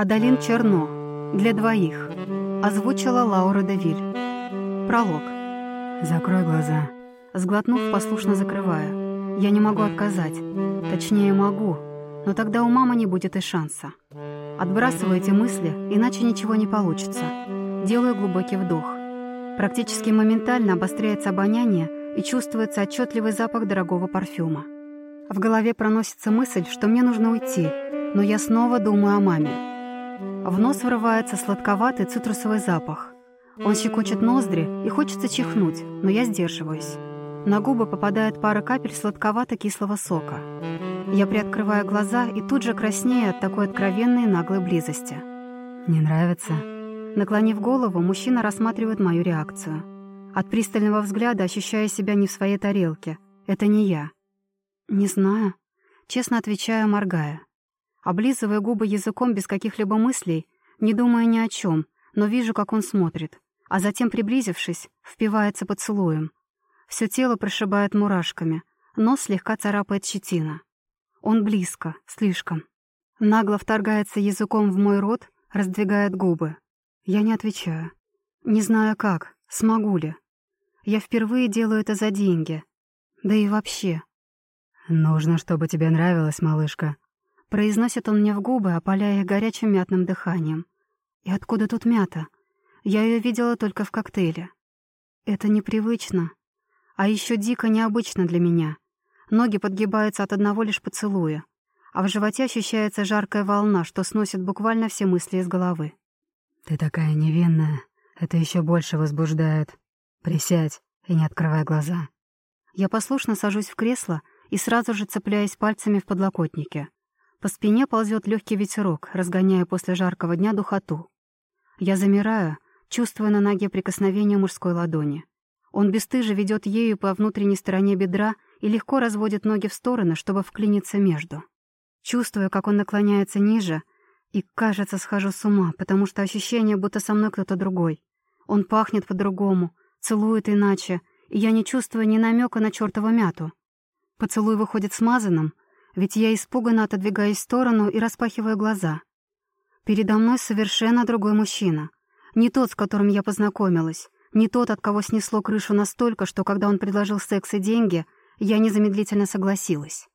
Адалин Черно. Для двоих. Озвучила Лаура Девиль. Пролог. Закрой глаза. Сглотнув, послушно закрываю. Я не могу отказать. Точнее, могу. Но тогда у мамы не будет и шанса. Отбрасываю эти мысли, иначе ничего не получится. Делаю глубокий вдох. Практически моментально обостряется обоняние и чувствуется отчетливый запах дорогого парфюма. В голове проносится мысль, что мне нужно уйти, но я снова думаю о маме. В нос врывается сладковатый цитрусовый запах. Он щекочет ноздри и хочется чихнуть, но я сдерживаюсь. На губы попадает пара капель сладковато-кислого сока. Я приоткрываю глаза и тут же краснею от такой откровенной наглой близости. Не нравится? Наклонив голову, мужчина рассматривает мою реакцию. От пристального взгляда ощущаю себя не в своей тарелке. Это не я. Не знаю. Честно отвечаю, моргая. Облизывая губы языком без каких-либо мыслей, не думая ни о чем, но вижу, как он смотрит, а затем, приблизившись, впивается поцелуем. Все тело прошибает мурашками, нос слегка царапает щетина. Он близко, слишком. Нагло вторгается языком в мой рот, раздвигает губы. Я не отвечаю. Не знаю как, смогу ли. Я впервые делаю это за деньги. Да и вообще. «Нужно, чтобы тебе нравилось, малышка», — произносит он мне в губы, опаляя их горячим мятным дыханием. И откуда тут мята? Я ее видела только в коктейле. Это непривычно. А еще дико необычно для меня. Ноги подгибаются от одного лишь поцелуя. А в животе ощущается жаркая волна, что сносит буквально все мысли из головы. «Ты такая невинная. Это еще больше возбуждает. Присядь и не открывай глаза». Я послушно сажусь в кресло и сразу же цепляюсь пальцами в подлокотнике. По спине ползет легкий ветерок, разгоняя после жаркого дня духоту. Я замираю, чувствуя на ноге прикосновение мужской ладони. Он бесстыже ведет ею по внутренней стороне бедра и легко разводит ноги в стороны, чтобы вклиниться между. Чувствую, как он наклоняется ниже, и, кажется, схожу с ума, потому что ощущение, будто со мной кто-то другой. Он пахнет по-другому, целует иначе, и я не чувствую ни намека на чертову мяту. Поцелуй выходит смазанным, ведь я испуганно отодвигаюсь в сторону и распахиваю глаза. Передо мной совершенно другой мужчина. Не тот, с которым я познакомилась, не тот, от кого снесло крышу настолько, что когда он предложил секс и деньги, я незамедлительно согласилась.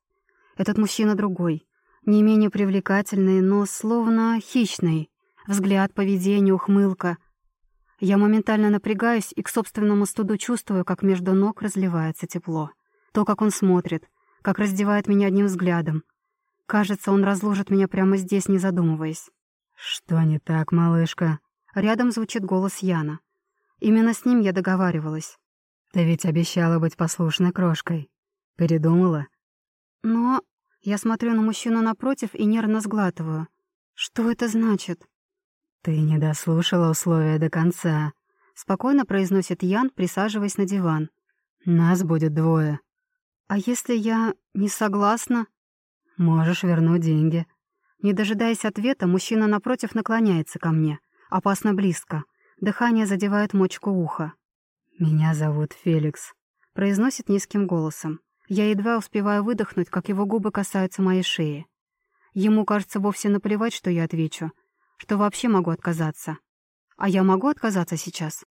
Этот мужчина другой, не менее привлекательный, но словно хищный. Взгляд, поведение, ухмылка. Я моментально напрягаюсь и к собственному студу чувствую, как между ног разливается тепло. То, как он смотрит, как раздевает меня одним взглядом. Кажется, он разложит меня прямо здесь, не задумываясь. «Что не так, малышка?» Рядом звучит голос Яна. Именно с ним я договаривалась. «Ты ведь обещала быть послушной крошкой. Передумала?» «Но...» Я смотрю на мужчину напротив и нервно сглатываю. «Что это значит?» «Ты не дослушала условия до конца», — спокойно произносит Ян, присаживаясь на диван. «Нас будет двое». «А если я не согласна?» «Можешь вернуть деньги». Не дожидаясь ответа, мужчина напротив наклоняется ко мне. Опасно близко. Дыхание задевает мочку уха. «Меня зовут Феликс», — произносит низким голосом. Я едва успеваю выдохнуть, как его губы касаются моей шеи. Ему кажется вовсе наплевать, что я отвечу, что вообще могу отказаться. А я могу отказаться сейчас?